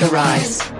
The